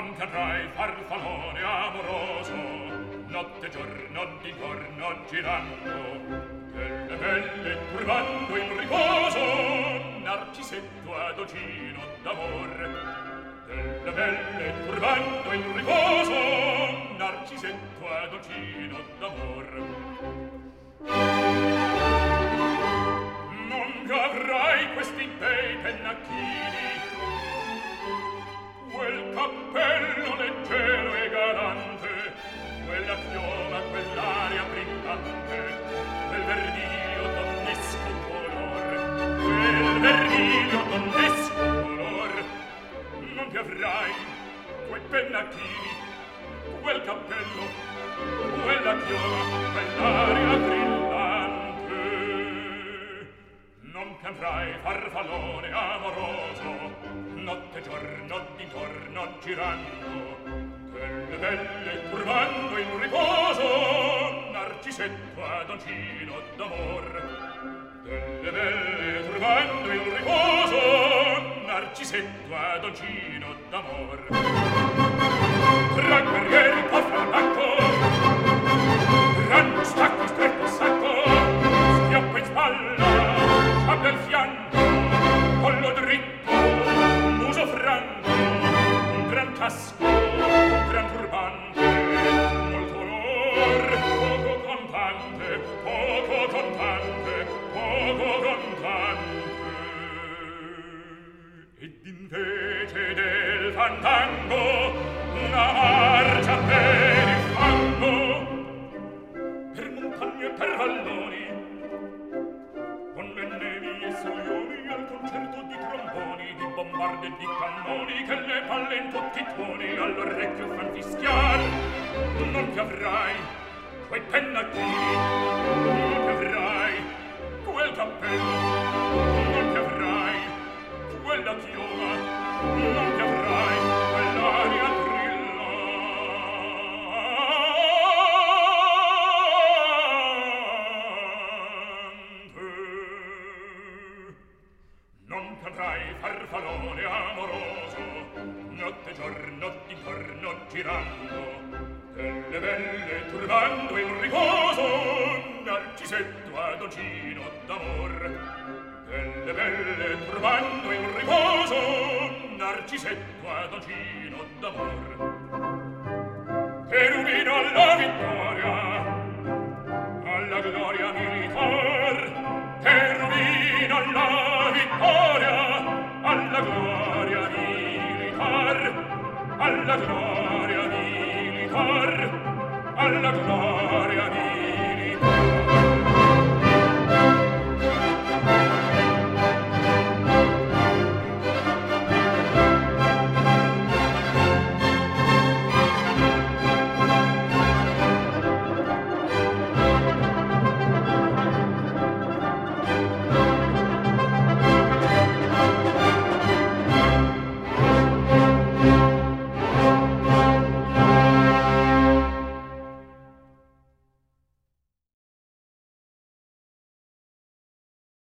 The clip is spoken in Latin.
non cadrai farfalone amoroso notte giorno di giorno girando delle belle turbando in riposo narcisetto adocino d'amor. Delle belle turbando in riposo narcisetto adocino d'amor. Non avrai questi bei vermiglio non descolor non ti avrai quei pennacchini quel cappello quella chiola quell'aria brillante. Non ti avrai farfallone amoroso notte e giorno d'intorno girando delle belle turbando in riposo narcisetto ad oncino d'amor. sento ad ogino d'amor. Tra guerrieri po' frabacco Grande stacco stretto sacco. Schioppo in spalla Sciabbia al fianco. Collo dritto Muso franco. Un gran casco Un gran turbante. Molto onor Poco contante Poco contante Ed invece del fandango una marcia per il fango. Per montagne e per valloni con le nevi e soglioni al concerto di tromboni di bombarde e di cannoni che le palle in tutti i tuoni all'orecchio fan fischiar. Non ti avrai quei pennacchini non ti avrai quel cappello. incontrai farfallone amoroso notte giorno d'intorno girando delle belle turbando in riposo narcisetto adocino d'amor. Delle belle turbando in riposo narcisetto ad ogino d'amor cherubino alla vittoria alla gloria mia alla gloria militar, alla gloria militar.